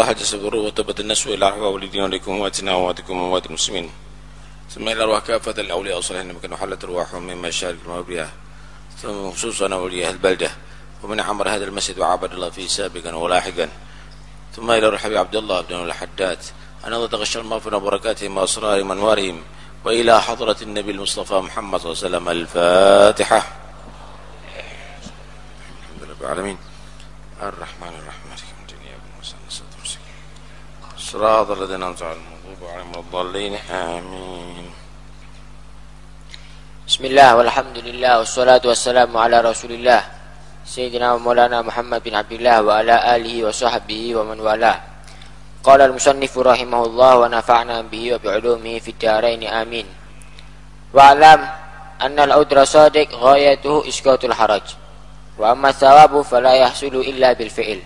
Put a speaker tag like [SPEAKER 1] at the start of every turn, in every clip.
[SPEAKER 1] وصلاح الجسد والروح وتبت النسوة إلى أحوى والدين وليكم واتنا وواتكم ووات المسلمين. ثم إلى أرواح كافة الأولياء وصالحين مكان حلت أرواحهم من مشارق المغربية. ثم خصوصا أولياء البلدة. ومن عمر هذا المسجد وعبد الله فيه سابقا ولاحقا. ثم إلى الحبيب عبد الله بن الحداد. أن الله تغشى المغفرة وبركاتهم وأسرارهم وأنوارهم وإلى حضرة النبي المصطفى محمد صلى الله عليه وسلم الفاتحة. الحمد لله رب العالمين. الرحمن الرحيم. إياك نستعين. صراط الذين أنعمت عليهم المغضوب عليهم الضالين. آمين.
[SPEAKER 2] بسم الله والحمد لله والصلاة والسلام على رسول الله سيدنا ومولانا محمد بن عبد الله وعلى آله وصحبه ومن والاه. قال المصنف رحمه الله ونفعنا به وبعلومه في الدارين آمين. واعلم أن العذر صادق غايته إسقاط الحرج. وأما الثواب فلا يحصل إلا بالفعل.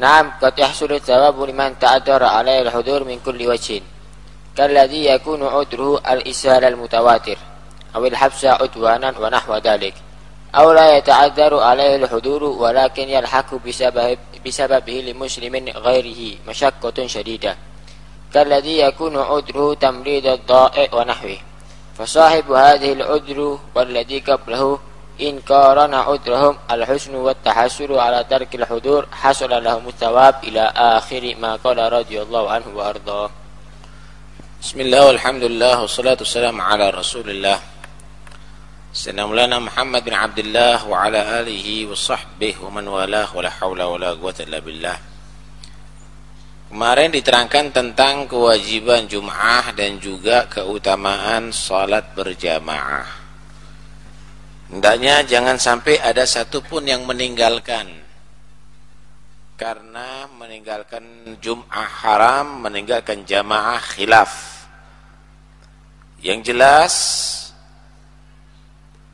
[SPEAKER 2] نعم قد يحصل الثواب لمن تعذر عليه الحضور من كل وجه كالذي يكون عذره الإسهال المتواتر أو الحبس عدوانا ونحو ذلك أو لا يتعذر عليه الحضور ولكن يلحق بسبب بسببه لمسلم غيره مشقة شديدة كالذي يكون عذره تمريض الضائع ونحوه فصاحب هذه العذر والذي قبله إن قارن عذرهم الحسن والتحسر على ترك الحضور حصل لهم الثواب إلى آخر ما قال رضي الله عنه وأرضاه
[SPEAKER 1] بسم الله والحمد لله والصلاة والسلام على رسول الله سيدنا مولانا محمد بن عبد الله وعلى آله وصحبه ومن والاه ولا حول ولا قوة إلا بالله Kemarin diterangkan tentang kewajiban Jum'ah dan juga keutamaan salat berjamaah. Hendaknya jangan sampai ada satupun yang meninggalkan. Karena meninggalkan Jum'ah haram, meninggalkan jamaah khilaf. Yang jelas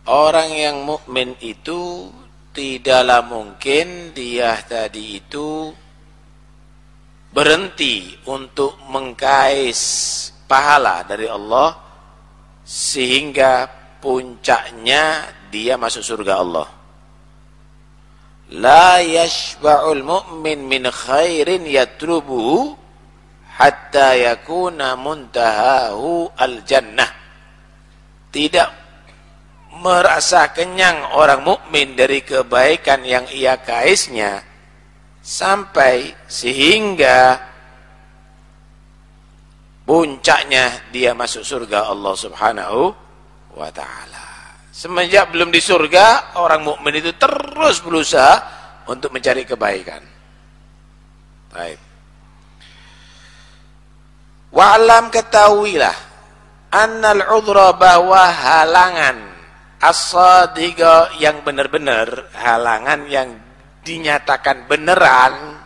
[SPEAKER 1] orang yang mukmin itu tidaklah mungkin dia tadi itu berhenti untuk mengkais pahala dari Allah sehingga puncaknya dia masuk surga Allah. La yashba'ul mu'min min khairin yatrubuhu hatta yakuna muntahahu al-jannah. Tidak merasa kenyang orang mukmin dari kebaikan yang ia kaisnya sampai sehingga puncaknya dia masuk surga Allah Subhanahu wa taala. Semenjak belum di surga, orang mukmin itu terus berusaha untuk mencari kebaikan. Baik. Wa'lam ketahuilah annal udhra bahwa halangan as yang benar-benar, halangan yang dinyatakan beneran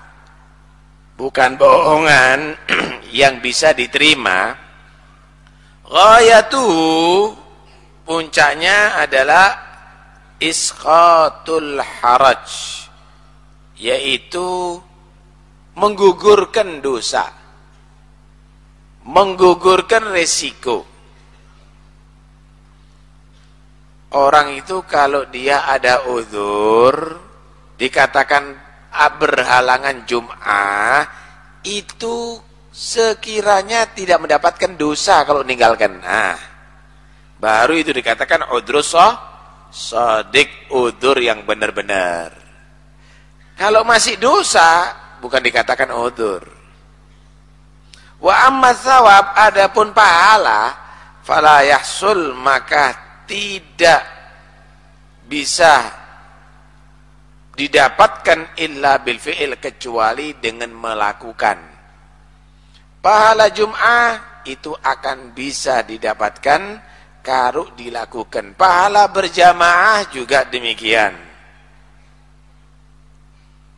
[SPEAKER 1] bukan bohongan yang bisa diterima ghayatuhu puncaknya adalah isqatul haraj yaitu menggugurkan dosa menggugurkan resiko orang itu kalau dia ada uzur dikatakan berhalangan Jum'ah itu sekiranya tidak mendapatkan dosa kalau meninggalkan. Nah, baru itu dikatakan udrus sodik udur yang benar-benar. Kalau masih dosa bukan dikatakan udur. Wa amma thawab adapun pahala fala maka tidak bisa didapatkan illa bil fi'il kecuali dengan melakukan. Pahala Jum'ah itu akan bisa didapatkan kalau dilakukan. Pahala berjamaah juga demikian.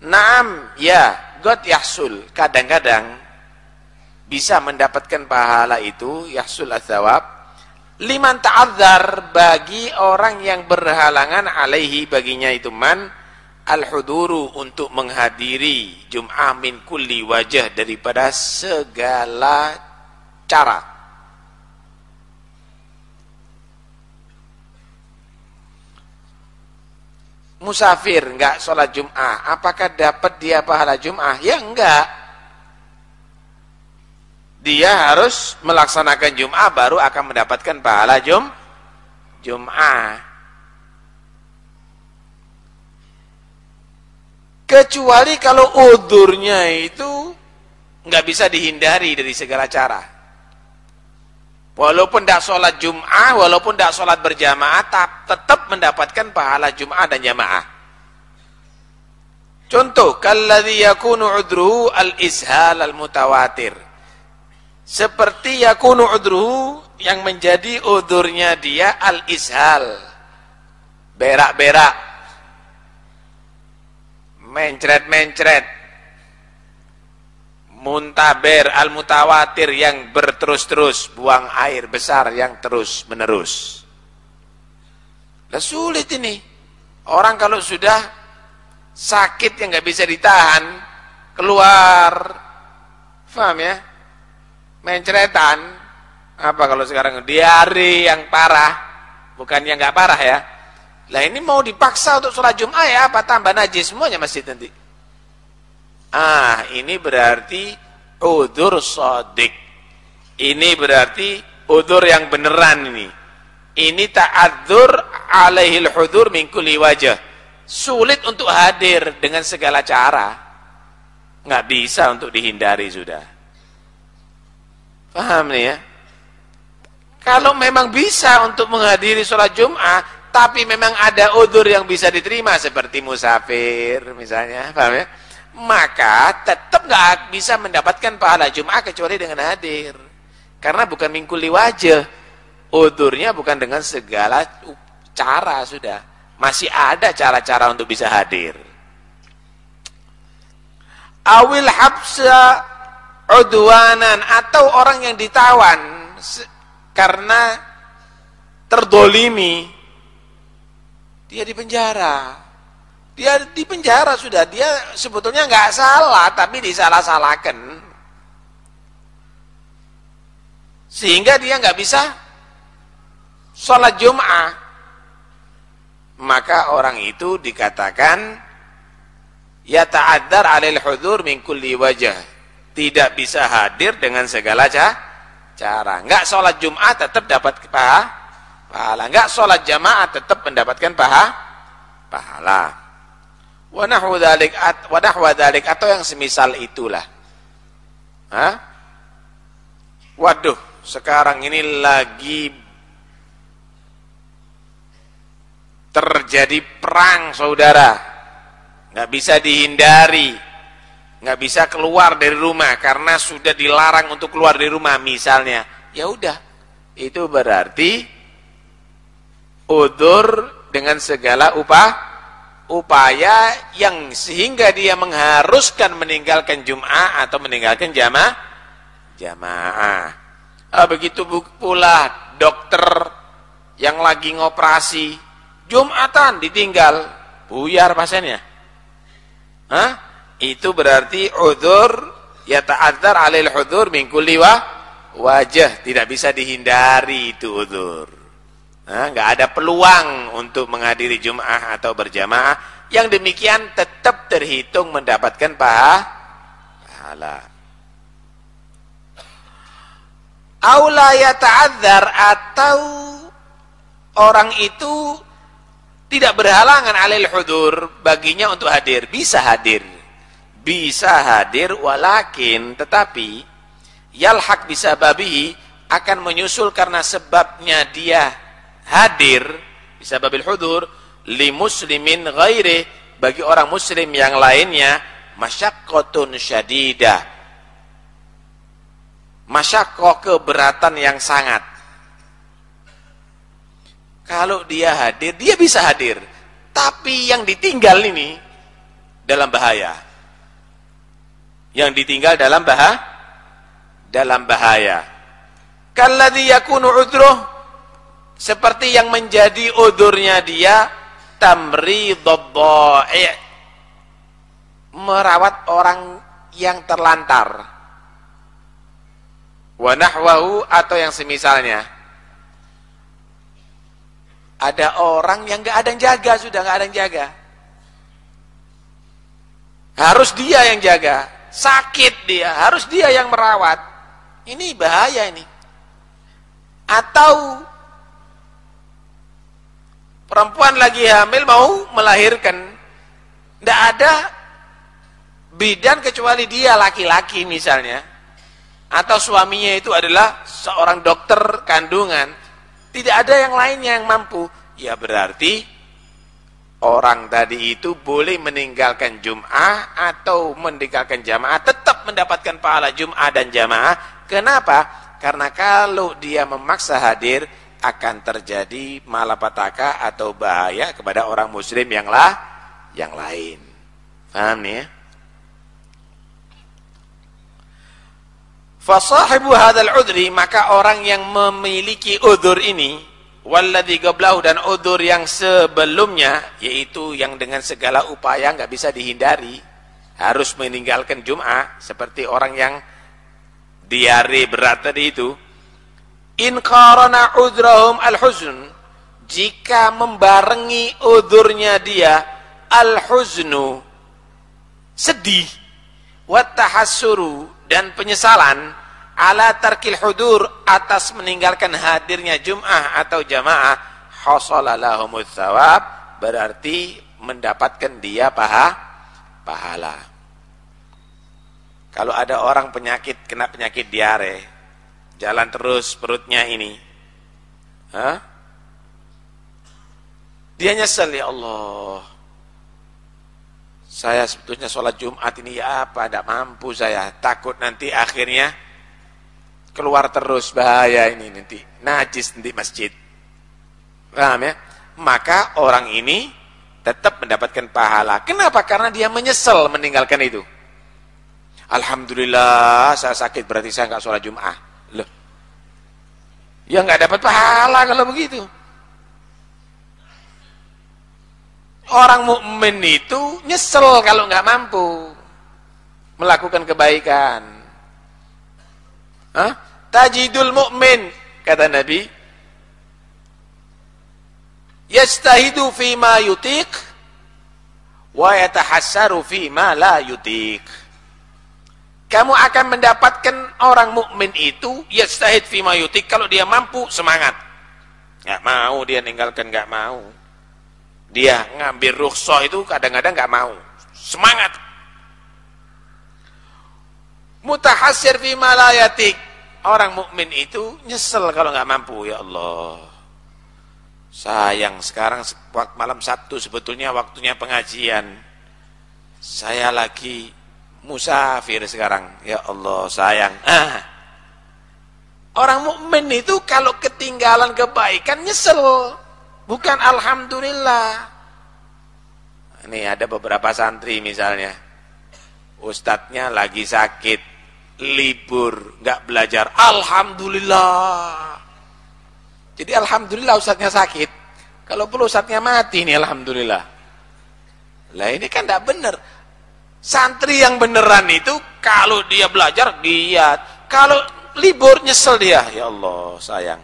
[SPEAKER 1] Naam, ya, God yahsul. Kadang-kadang bisa mendapatkan pahala itu, yahsul azawab. Liman ta'adzar bagi orang yang berhalangan alaihi baginya itu man al-huduru untuk menghadiri Jum'ah min kulli wajah daripada segala cara. Musafir nggak sholat Jum'ah, apakah dapat dia pahala Jum'ah? Ya enggak. Dia harus melaksanakan Jum'ah baru akan mendapatkan pahala Jum Jum'ah. Kecuali kalau udurnya itu nggak bisa dihindari dari segala cara. Walaupun tidak sholat Jum'ah, walaupun tidak sholat berjamaah, tetap mendapatkan pahala Jum'ah dan jamaah. Contoh, kalladhi yakunu udruhu al-ishal al-mutawatir. Seperti yakunu udruhu yang menjadi udurnya dia al-ishal. Berak-berak mencret-mencret muntaber al-mutawatir yang berterus-terus buang air besar yang terus-menerus. Lah sulit ini. Orang kalau sudah sakit yang nggak bisa ditahan keluar. Paham ya? Mencretan apa kalau sekarang? Diare yang parah. Bukan yang nggak parah ya. Lah ini mau dipaksa untuk sholat Jum'ah ya? Apa tambah najis? Semuanya masjid nanti. Ah, ini berarti udur sodik. Ini berarti udur yang beneran ini. Ini ta'adzur alaihil hudur min kulli wajah. Sulit untuk hadir dengan segala cara. Nggak bisa untuk dihindari sudah. Paham nih ya? Kalau memang bisa untuk menghadiri sholat Jum'ah, tapi memang ada udur yang bisa diterima seperti musafir misalnya, paham ya? Maka tetap nggak bisa mendapatkan pahala Jumat kecuali dengan hadir. Karena bukan mingkuli wajah. Udurnya bukan dengan segala cara sudah. Masih ada cara-cara untuk bisa hadir. Awil habsa udwanan atau orang yang ditawan karena terdolimi dia di penjara. Dia di penjara sudah. Dia sebetulnya nggak salah, tapi disalah-salahkan. Sehingga dia nggak bisa sholat Jum'ah. Maka orang itu dikatakan ya ta'addar alil hudur min kulli wajah. Tidak bisa hadir dengan segala cara. Nggak sholat Jum'ah tetap dapat pahala pahala. Enggak sholat jamaah tetap mendapatkan paha, pahala. Wa nahwu dzalik wa nahwa dzalik atau yang semisal itulah. Hah? Waduh, sekarang ini lagi terjadi perang, Saudara. Enggak bisa dihindari. Enggak bisa keluar dari rumah karena sudah dilarang untuk keluar dari rumah misalnya. Ya udah. Itu berarti udur dengan segala upah upaya yang sehingga dia mengharuskan meninggalkan Jum'ah atau meninggalkan jamaah jamaah. Ah, begitu pula dokter yang lagi ngoperasi Jumatan ditinggal buyar pasiennya. Hah? Itu berarti udur ya ta'adzar alil hudur min kulli wajah tidak bisa dihindari itu udur nggak ada peluang untuk menghadiri Jum'ah atau berjamaah. Yang demikian tetap terhitung mendapatkan pahala. Aula yata'adzar atau orang itu tidak berhalangan alil hudur baginya untuk hadir. Bisa hadir. Bisa hadir walakin tetapi yalhaq bisa babi akan menyusul karena sebabnya dia hadir bisa babil hudur li muslimin ghairi bagi orang muslim yang lainnya masyaqqatun syadidah masyaqqah keberatan yang sangat. Kalau dia hadir dia bisa hadir. Tapi yang ditinggal ini dalam bahaya. Yang ditinggal dalam bahaya dalam bahaya. Kalladhi yakunu udruh seperti yang menjadi udurnya dia tamridoddo'i merawat orang yang terlantar wanahwahu atau yang semisalnya ada orang yang gak ada yang jaga sudah gak ada yang jaga Harus dia yang jaga. Sakit dia, harus dia yang merawat. Ini bahaya ini. Atau perempuan lagi hamil mau melahirkan. Tidak ada bidan kecuali dia laki-laki misalnya. Atau suaminya itu adalah seorang dokter kandungan. Tidak ada yang lainnya yang mampu. Ya berarti orang tadi itu boleh meninggalkan Jum'ah atau meninggalkan jamaah tetap mendapatkan pahala Jum'ah dan jamaah. Kenapa? Karena kalau dia memaksa hadir akan terjadi malapetaka atau bahaya kepada orang muslim yang lah yang lain. Paham ya? Fasahibu hadal udri maka orang yang memiliki udur ini Walladhi qablahu dan udur yang sebelumnya yaitu yang dengan segala upaya nggak bisa dihindari harus meninggalkan Jum'ah seperti orang yang diare berat tadi itu in qarana udrahum al-huzn. Jika membarengi udurnya dia al-huznu sedih wa tahassuru dan penyesalan ala tarkil hudur atas meninggalkan hadirnya Jum'ah atau jamaah hasalalahumuz thawab berarti mendapatkan dia paha pahala. Kalau ada orang penyakit kena penyakit diare jalan terus perutnya ini. Hah? dia nyesel ya Allah saya sebetulnya sholat Jumat ini ya apa tidak mampu saya. Takut nanti akhirnya keluar terus bahaya ini nanti najis nanti masjid. Paham ya? Maka orang ini tetap mendapatkan pahala. Kenapa? Karena dia menyesal meninggalkan itu. Alhamdulillah saya sakit berarti saya nggak sholat Jum'ah loh. Ya nggak dapat pahala kalau begitu. Orang mukmin itu nyesel kalau nggak mampu melakukan kebaikan. Hah? Tajidul mu'min kata Nabi. Yastahidu fi ma yutiq wa yatahassaru fi ma la yutiq kamu akan mendapatkan orang mukmin itu yastahid fi ma yutiq kalau dia mampu semangat. Nggak mau dia ninggalkan nggak mau. Dia ngambil rukhsah itu kadang-kadang nggak mau. Semangat! Mutahassir fi malayatik orang mukmin itu nyesel kalau nggak mampu ya Allah. Sayang sekarang malam Sabtu sebetulnya waktunya pengajian. Saya lagi musafir sekarang ya Allah sayang ah. orang mukmin itu kalau ketinggalan kebaikan nyesel bukan alhamdulillah ini ada beberapa santri misalnya ustadznya lagi sakit libur, nggak belajar. Alhamdulillah. Jadi alhamdulillah ustadznya sakit. Kalau perlu ustadznya mati nih alhamdulillah. Lah ini kan tidak benar. Santri yang beneran itu kalau dia belajar giat. Kalau libur nyesel dia. Ya Allah sayang.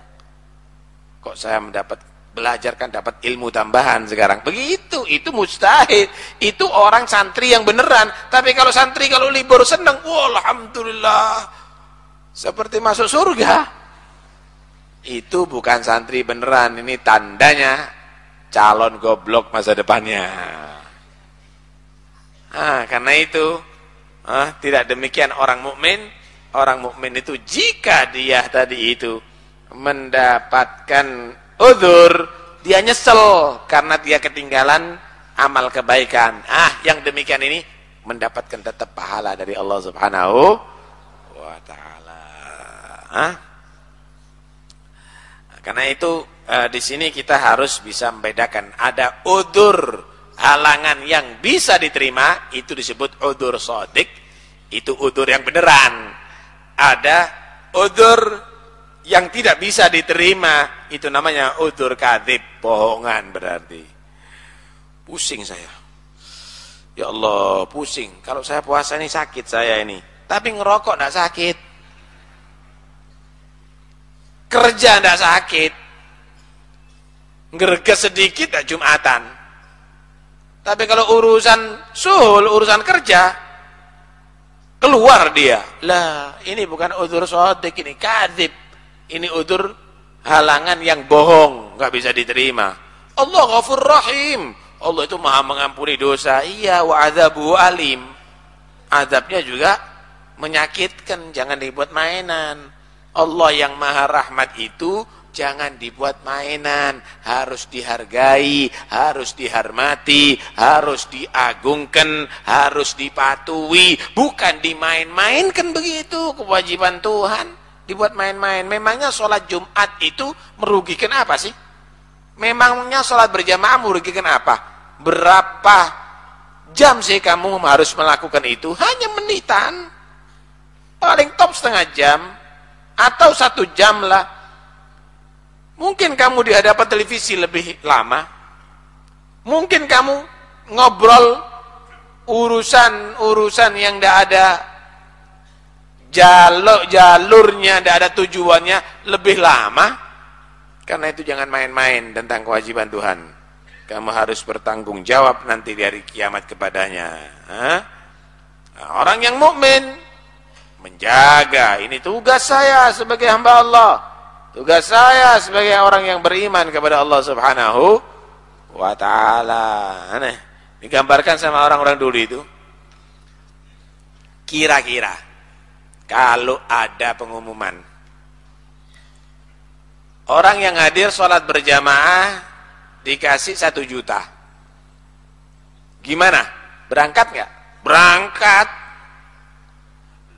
[SPEAKER 1] Kok saya mendapat belajar kan dapat ilmu tambahan sekarang. Begitu, itu mustahil. Itu orang santri yang beneran. Tapi kalau santri kalau libur senang, wah alhamdulillah. Seperti masuk surga. Itu bukan santri beneran, ini tandanya calon goblok masa depannya. Ah, karena itu ah, tidak demikian orang mukmin. Orang mukmin itu jika dia tadi itu mendapatkan Udur, dia nyesel karena dia ketinggalan amal kebaikan. Ah, yang demikian ini mendapatkan tetap pahala dari Allah Subhanahu wa taala. Ah? Karena itu eh, di sini kita harus bisa membedakan ada udur halangan yang bisa diterima itu disebut udur sodik. Itu udur yang beneran. Ada udur yang tidak bisa diterima. Itu namanya udur kadib bohongan berarti. Pusing saya. Ya Allah pusing. Kalau saya puasa ini sakit saya ini. Tapi ngerokok tidak sakit. Kerja tidak sakit. Ngerges sedikit tak jumatan Tapi kalau urusan sul, urusan kerja, keluar dia. Lah, ini bukan udur sodik, ini kadib. Ini udur halangan yang bohong, nggak bisa diterima. Allah ghafur rahim. Allah itu maha mengampuni dosa. Iya, wa adzabu alim. Adabnya juga menyakitkan, jangan dibuat mainan. Allah yang maha rahmat itu jangan dibuat mainan, harus dihargai, harus dihormati, harus diagungkan, harus dipatuhi, bukan dimain-mainkan begitu kewajiban Tuhan, dibuat main-main. Memangnya sholat Jumat itu merugikan apa sih? Memangnya sholat berjamaah merugikan apa? Berapa jam sih kamu harus melakukan itu? Hanya menitan, paling top setengah jam, atau satu jam lah Mungkin kamu di hadapan televisi lebih lama. Mungkin kamu ngobrol urusan-urusan yang tidak ada jalur jalurnya, tidak ada tujuannya lebih lama. Karena itu jangan main-main tentang kewajiban Tuhan. Kamu harus bertanggung jawab nanti dari kiamat kepadanya. Hah? Orang yang mukmin menjaga ini tugas saya sebagai hamba Allah Tugas saya sebagai orang yang beriman kepada Allah Subhanahu wa taala. Aneh. Digambarkan sama orang-orang dulu itu. Kira-kira kalau ada pengumuman orang yang hadir sholat berjamaah dikasih satu juta. Gimana? Berangkat nggak? Berangkat.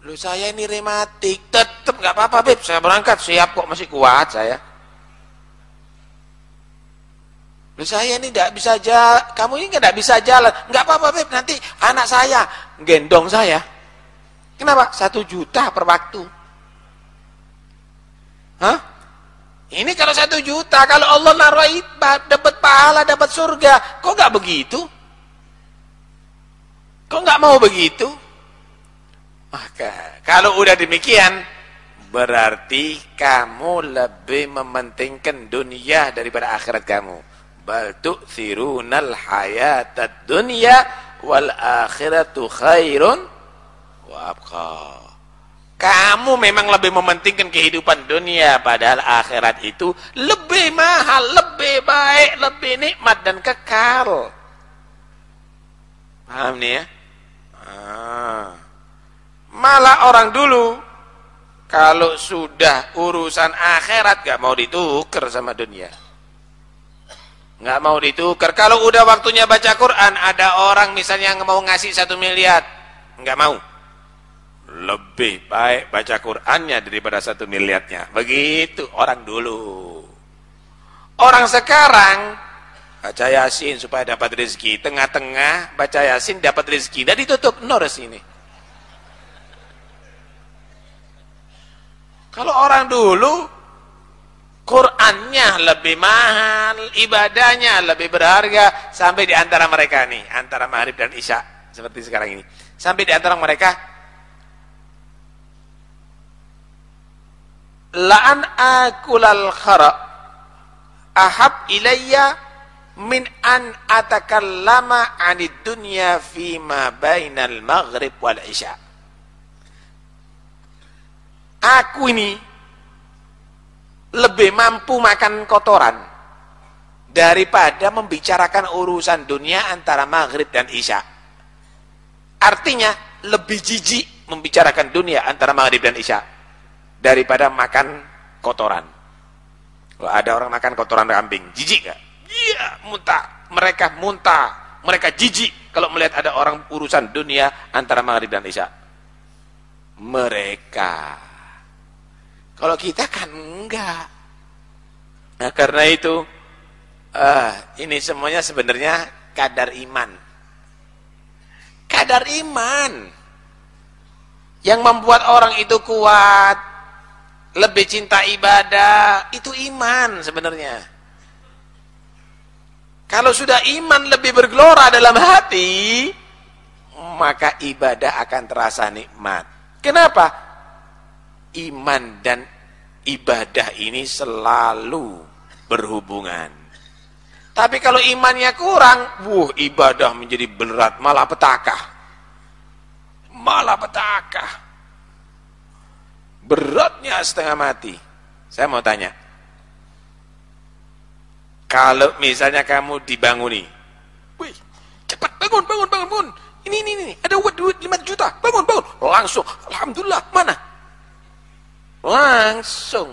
[SPEAKER 1] Lu saya ini rematik, tetap nggak apa-apa beb, saya berangkat, siap kok masih kuat saya. Lu saya ini nggak bisa jalan, kamu ini nggak bisa jalan, nggak apa-apa beb, nanti anak saya gendong saya. Kenapa? Satu juta per waktu. Hah? Ini kalau satu juta, kalau Allah naruh dapat pahala, dapat surga, kok nggak begitu? Kok nggak mau begitu? Maka kalau udah demikian berarti kamu lebih mementingkan dunia daripada akhirat kamu. Bal tu'thirunal hayatad dunya wal akhiratu khairun wa. Kamu memang lebih mementingkan kehidupan dunia padahal akhirat itu lebih mahal, lebih baik, lebih nikmat dan kekal. Paham nih ya? Ah. Malah orang dulu kalau sudah urusan akhirat gak mau ditukar sama dunia. Gak mau ditukar. Kalau udah waktunya baca Quran, ada orang misalnya yang mau ngasih satu miliar, gak mau. Lebih baik baca Qurannya daripada satu miliarnya. Begitu orang dulu. Orang sekarang baca Yasin supaya dapat rezeki. Tengah-tengah baca Yasin dapat rezeki. Dan ditutup nores ini. Kalau orang dulu Qurannya lebih mahal, ibadahnya lebih berharga sampai di antara mereka nih, antara maghrib dan isya seperti sekarang ini. Sampai di antara mereka la'an akulal khara ahab ilayya min an atakallama 'anid dunya fi ma bainal maghrib wal isya aku ini lebih mampu makan kotoran daripada membicarakan urusan dunia antara maghrib dan isya. Artinya lebih jijik membicarakan dunia antara maghrib dan isya daripada makan kotoran. Kalau ada orang makan kotoran kambing, jijik gak? Iya, muntah. Mereka muntah, mereka jijik kalau melihat ada orang urusan dunia antara maghrib dan isya. Mereka kalau kita kan enggak. Nah karena itu, uh, ini semuanya sebenarnya kadar iman. Kadar iman. Yang membuat orang itu kuat, lebih cinta ibadah, itu iman sebenarnya. Kalau sudah iman lebih bergelora dalam hati, maka ibadah akan terasa nikmat. Kenapa? Iman dan ibadah ini selalu berhubungan. Tapi kalau imannya kurang, wuh ibadah menjadi berat, malah petaka. Malah petaka. Beratnya setengah mati. Saya mau tanya. Kalau misalnya kamu dibanguni, wih, cepat bangun, bangun, bangun, bangun. Ini, ini, ini, ada duit 5 juta, bangun, bangun. Langsung, Alhamdulillah, mana? Langsung.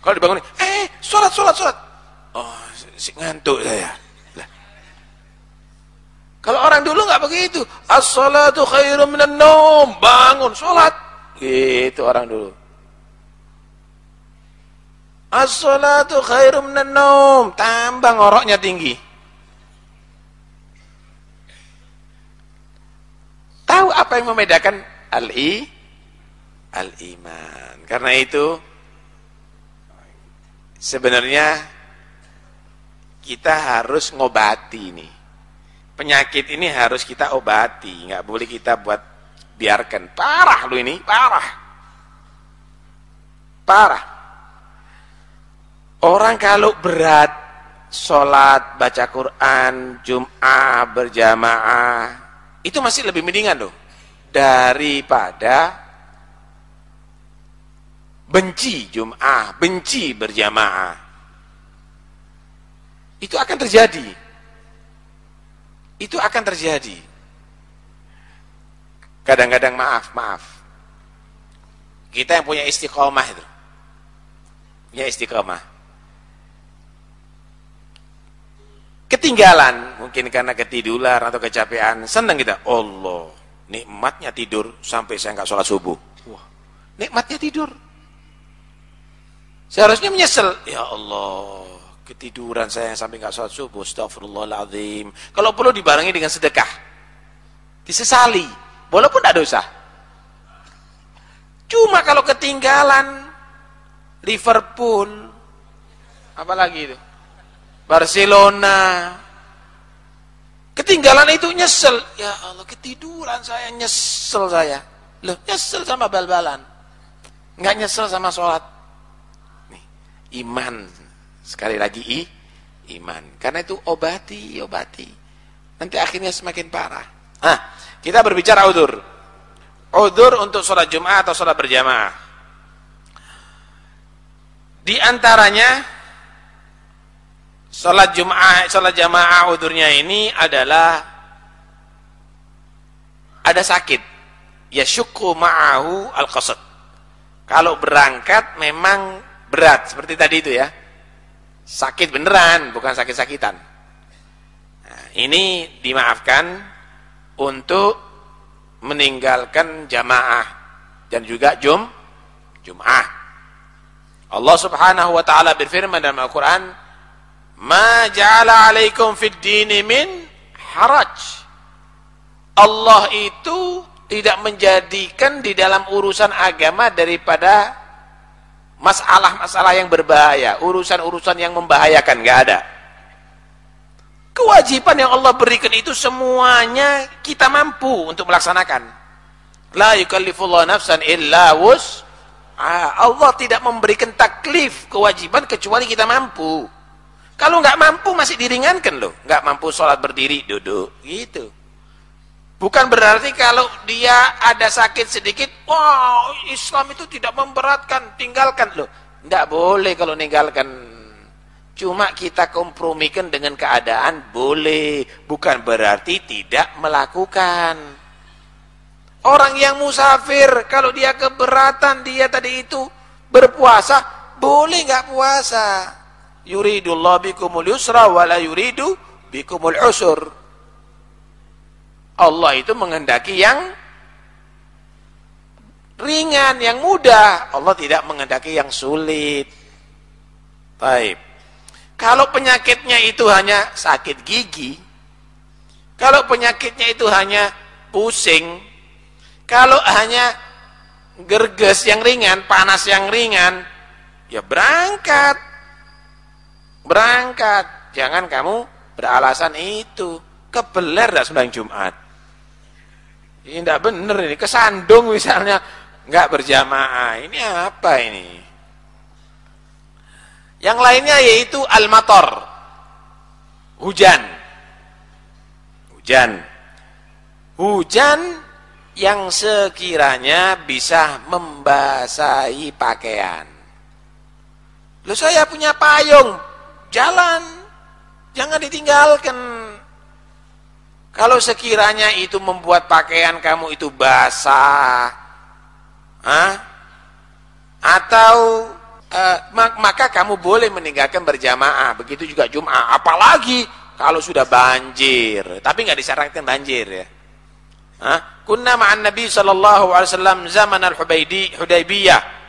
[SPEAKER 1] Kalau dibangunin, eh, sholat, sholat, sholat. Oh, si ngantuk saya. Lah. Kalau orang dulu nggak begitu. As-salatu khairum minan naum. Bangun, sholat. Gitu orang dulu. As-salatu khairum minan naum. Tambah ngoroknya tinggi. Tahu apa yang membedakan al-i al-iman. Karena itu sebenarnya kita harus ngobati ini. Penyakit ini harus kita obati, nggak boleh kita buat biarkan. Parah lu ini, parah. Parah. Orang kalau berat sholat, baca Quran, Jum'ah, berjamaah, itu masih lebih mendingan loh. Daripada benci Jum'ah, benci berjamaah. Itu akan terjadi. Itu akan terjadi. Kadang-kadang maaf, maaf. Kita yang punya istiqomah itu. Punya istiqomah. Ketinggalan, mungkin karena ketiduran atau kecapean, senang kita. Allah, nikmatnya tidur sampai saya nggak sholat subuh. Wah, nikmatnya tidur. Seharusnya menyesal. Ya Allah, ketiduran saya sampai nggak sholat subuh. Astagfirullahaladzim. Kalau perlu dibarengi dengan sedekah. Disesali. Walaupun tidak dosa. Cuma kalau ketinggalan Liverpool, apalagi itu? Barcelona. Ketinggalan itu nyesel. Ya Allah, ketiduran saya, nyesel saya. Loh, nyesel sama bal-balan. Nggak nyesel sama sholat iman. Sekali lagi i iman. Karena itu obati obati. Nanti akhirnya semakin parah. Nah kita berbicara udur. Udur untuk sholat jumat atau sholat berjamaah. Di antaranya sholat jumat sholat jamaah udurnya ini adalah ada sakit. Ya syuku ma'ahu al-qasad. Kalau berangkat memang berat seperti tadi itu ya. Sakit beneran bukan sakit-sakitan. Nah, ini dimaafkan untuk meninggalkan jamaah dan juga jum jum'ah. Allah subhanahu wa ta'ala berfirman dalam Al-Quran ma ja'ala alaikum fid dini min haraj. Allah itu tidak menjadikan di dalam urusan agama daripada masalah-masalah yang berbahaya, urusan-urusan yang membahayakan, nggak ada. Kewajiban yang Allah berikan itu semuanya kita mampu untuk melaksanakan. La yukallifullah nafsan illa wus. Allah tidak memberikan taklif kewajiban kecuali kita mampu. Kalau nggak mampu masih diringankan loh. Nggak mampu sholat berdiri, duduk. Gitu. Bukan berarti kalau dia ada sakit sedikit, wah wow, Islam itu tidak memberatkan, tinggalkan loh. Tidak boleh kalau ninggalkan. Cuma kita kompromikan dengan keadaan, boleh. Bukan berarti tidak melakukan. Orang yang musafir, kalau dia keberatan, dia tadi itu berpuasa, boleh nggak puasa. Yuridullah bikumul yusra, wala yuridu bikumul usur Allah itu menghendaki yang ringan, yang mudah. Allah tidak menghendaki yang sulit. Baik. Kalau penyakitnya itu hanya sakit gigi, kalau penyakitnya itu hanya pusing, kalau hanya gerges yang ringan, panas yang ringan, ya berangkat. Berangkat. Jangan kamu beralasan itu. Kebeler dah sembahyang Jumat. Ini tidak benar ini, kesandung misalnya nggak berjamaah. Ini apa ini? Yang lainnya yaitu al-matar. hujan. Hujan. Hujan yang sekiranya bisa membasahi pakaian. Loh saya punya payung, jalan, jangan ditinggalkan. Kalau sekiranya itu membuat pakaian kamu itu basah, ah, atau uh, maka kamu boleh meninggalkan berjamaah. Begitu juga Jum'ah. Apalagi kalau sudah banjir. Tapi nggak disarankan banjir ya. Ah, kunna ma'an Nabi sallallahu alaihi wasallam zaman al-Hudaybiyah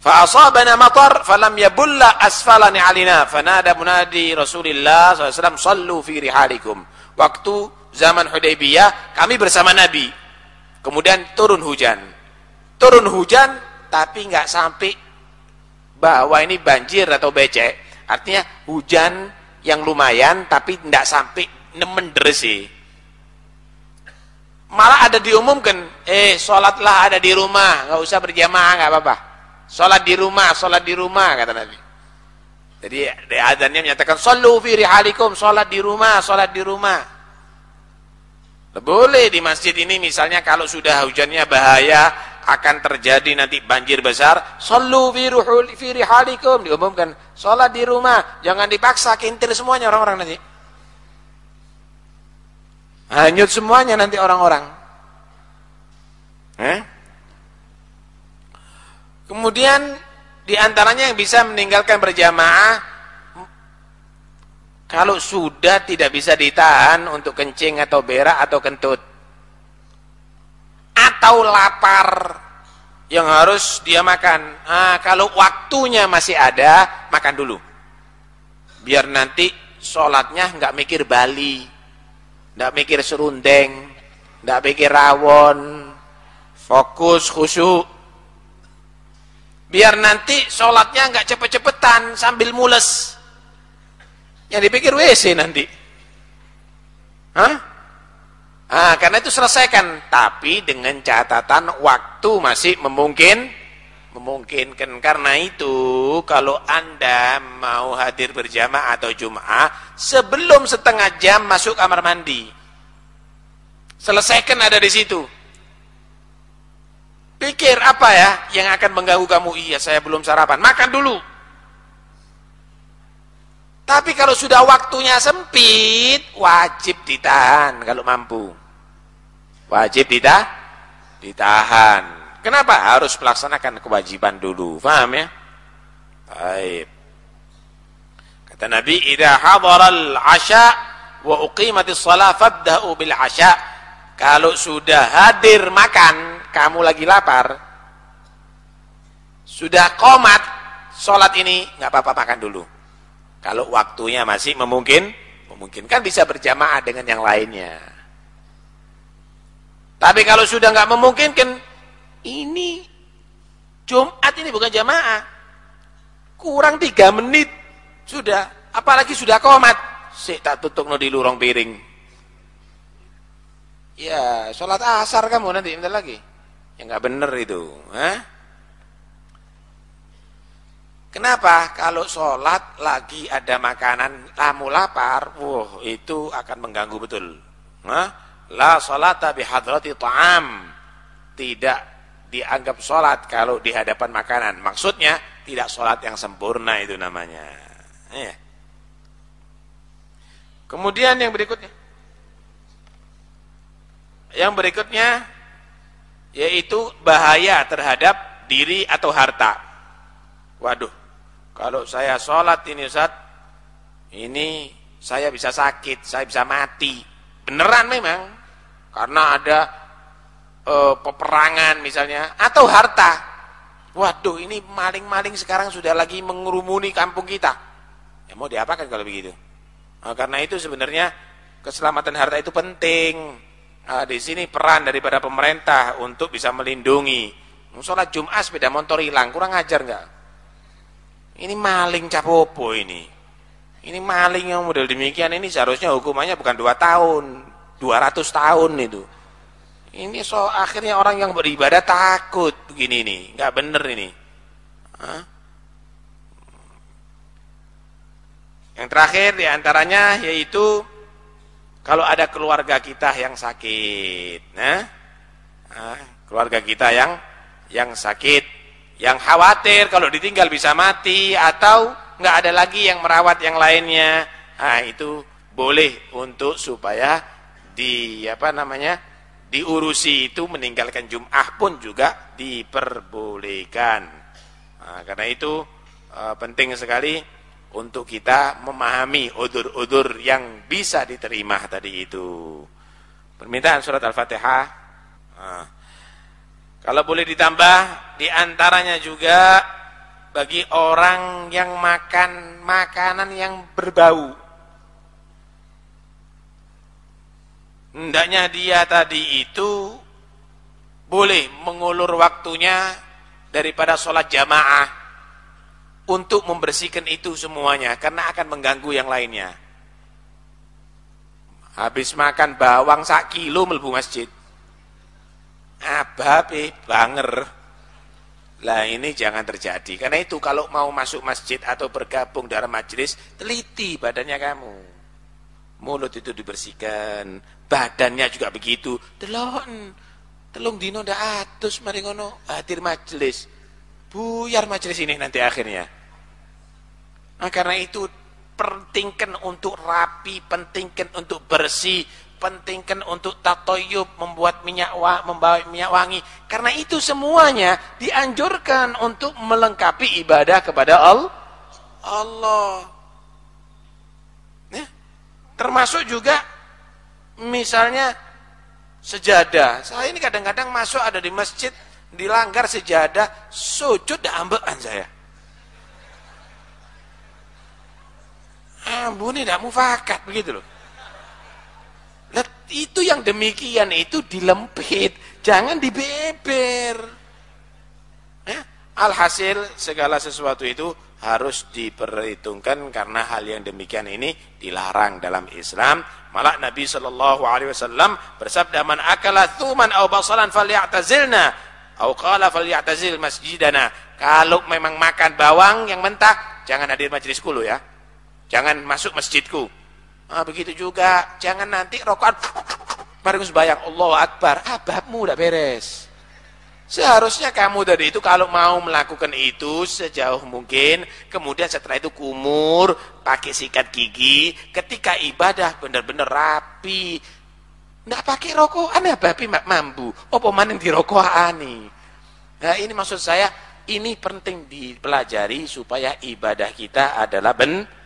[SPEAKER 1] fa asabana matar falam yabulla asfalani alina fanada munadi Rasulullah SAW sallu fi rihalikum waktu zaman Hudaybiyah kami bersama Nabi. Kemudian turun hujan. Turun hujan tapi nggak sampai bahwa ini banjir atau becek. Artinya hujan yang lumayan tapi tidak sampai nemen deresi malah ada diumumkan eh sholatlah ada di rumah. Nggak usah berjamaah nggak apa-apa. Sholat di rumah, sholat di rumah kata Nabi. Jadi adanya menyatakan sallu fi rihalikum, sholat di rumah, sholat di rumah. Boleh di masjid ini misalnya kalau sudah hujannya bahaya akan terjadi nanti banjir besar, sallu fi diumumkan, sholat di rumah, jangan dipaksa kintir semuanya orang-orang nanti. Hanyut semuanya nanti orang-orang. Eh? Kemudian di antaranya yang bisa meninggalkan berjamaah kalau sudah tidak bisa ditahan untuk kencing atau berak atau kentut. Atau lapar yang harus dia makan. Nah, kalau waktunya masih ada makan dulu. Biar nanti sholatnya nggak mikir Bali nggak mikir serundeng nggak mikir rawon. Fokus khusyuk biar nanti sholatnya nggak cepet-cepetan sambil mules. Yang dipikir WC nanti. Hah? Ah, karena itu selesaikan. Tapi dengan catatan waktu masih memungkin memungkinkan karena itu kalau anda mau hadir berjamaah atau jum'ah sebelum setengah jam masuk kamar mandi. Selesaikan ada di situ Pikir apa ya yang akan mengganggu kamu? Iya, saya belum sarapan. Makan dulu. Tapi kalau sudah waktunya sempit, wajib ditahan kalau mampu. Wajib ditahan. Ditahan. Kenapa? Harus melaksanakan kewajiban dulu. Faham ya? Baik. Kata Nabi, "Idza hadaral 'asya wa uqimatis shalah fabda'u bil 'asya." Kalau sudah hadir makan, kamu lagi lapar, sudah komat, sholat ini nggak apa-apa makan dulu. Kalau waktunya masih memungkin, memungkinkan bisa berjamaah dengan yang lainnya. Tapi kalau sudah nggak memungkinkan, ini Jumat ini bukan jamaah. Kurang tiga menit sudah, apalagi sudah komat. Si tak tutup no di lurong piring. Ya, sholat asar kamu nanti bentar lagi. Ya nggak bener itu. Hah? Kenapa? Kalau sholat lagi ada makanan, kamu lapar, wah itu akan mengganggu betul. Hah? La sholata bihadrati ta'am. Tidak dianggap sholat kalau di hadapan makanan. Maksudnya tidak sholat yang sempurna itu namanya. Ya. Kemudian yang berikutnya. Yang berikutnya yaitu bahaya terhadap diri atau harta. Waduh, kalau saya sholat ini Ustaz, ini saya bisa sakit, saya bisa mati. Beneran memang, karena ada e, peperangan misalnya, atau harta. Waduh, ini maling-maling sekarang sudah lagi mengerumuni kampung kita. Ya mau diapakan kalau begitu? Nah, karena itu sebenarnya keselamatan harta itu penting Nah, di sini peran daripada pemerintah untuk bisa melindungi. Sholat Jumat sepeda motor hilang, kurang ajar nggak? Ini maling capopo ini. Ini maling yang model demikian ini seharusnya hukumannya bukan dua tahun, 200 tahun itu. Ini so akhirnya orang yang beribadah takut begini nih, nggak bener ini. Hah? Yang terakhir di antaranya yaitu kalau ada keluarga kita yang sakit, nah, keluarga kita yang yang sakit, yang khawatir kalau ditinggal bisa mati atau nggak ada lagi yang merawat yang lainnya, nah, itu boleh untuk supaya di apa namanya diurusi itu meninggalkan Jum'ah pun juga diperbolehkan. Nah, karena itu uh, penting sekali untuk kita memahami udur-udur yang bisa diterima tadi itu. Permintaan surat Al-Fatihah. Nah, kalau boleh ditambah, di antaranya juga bagi orang yang makan makanan yang berbau. Hendaknya dia tadi itu boleh mengulur waktunya daripada sholat jamaah untuk membersihkan itu semuanya karena akan mengganggu yang lainnya. Habis makan bawang sak kilo melbu masjid. Ababe banger. Lah ini jangan terjadi. Karena itu kalau mau masuk masjid atau bergabung dalam majelis, teliti badannya kamu. Mulut itu dibersihkan, badannya juga begitu. Telon, telung dino ndak atus mari ngono hadir majelis. Buyar majelis ini nanti akhirnya. Nah, karena itu pentingkan untuk rapi, pentingkan untuk bersih, pentingkan untuk tatoyub, membuat minyak wa, membawa minyak wangi. Karena itu semuanya dianjurkan untuk melengkapi ibadah kepada Allah. Allah. Ya. Termasuk juga misalnya sejadah. Saya ini kadang-kadang masuk ada di masjid, dilanggar sejadah, sujud dah ambekan saya. Ampun tidak mufakat begitu loh. Itu yang demikian itu dilempit, jangan dibeber. Ya, alhasil segala sesuatu itu harus diperhitungkan karena hal yang demikian ini dilarang dalam Islam. Malah Nabi Shallallahu Alaihi Wasallam bersabda, "Man akala thuman au basalan falyatazilna, au qala falyatazil masjidana." Kalau memang makan bawang yang mentah, jangan hadir majelis kulu ya. Jangan masuk masjidku. Ah, begitu juga. Jangan nanti rokokan. Baru sembahyang Allah Akbar. Abahmu udah beres. Seharusnya kamu tadi itu kalau mau melakukan itu sejauh mungkin, kemudian setelah itu kumur, pakai sikat gigi, ketika ibadah benar-benar rapi. Nggak pakai rokok, aneh babi mambu. Apa maning di rokok ani. Nah ini maksud saya, ini penting dipelajari supaya ibadah kita adalah benar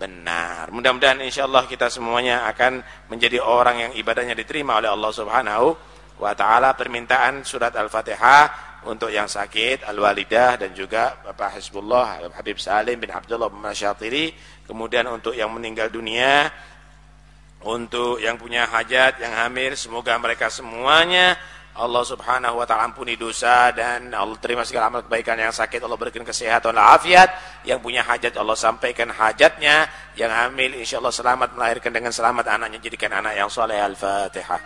[SPEAKER 1] benar. Mudah-mudahan insyaallah kita semuanya akan menjadi orang yang ibadahnya diterima oleh Allah Subhanahu wa. Permintaan surat Al-Fatihah untuk yang sakit, Al-Walidah dan juga Bapak Hizbullah Habib Salim bin Abdullah bin Masyatiri. Kemudian untuk yang meninggal dunia, untuk yang punya hajat, yang hamil, semoga mereka semuanya Allah subhanahu wa ta'ala ampuni dosa dan Allah terima segala amal kebaikan yang sakit. Allah berikan kesehatan dan afiat. Yang punya hajat Allah sampaikan hajatnya. Yang hamil insyaAllah selamat melahirkan dengan selamat anaknya jadikan anak yang soleh al-fatihah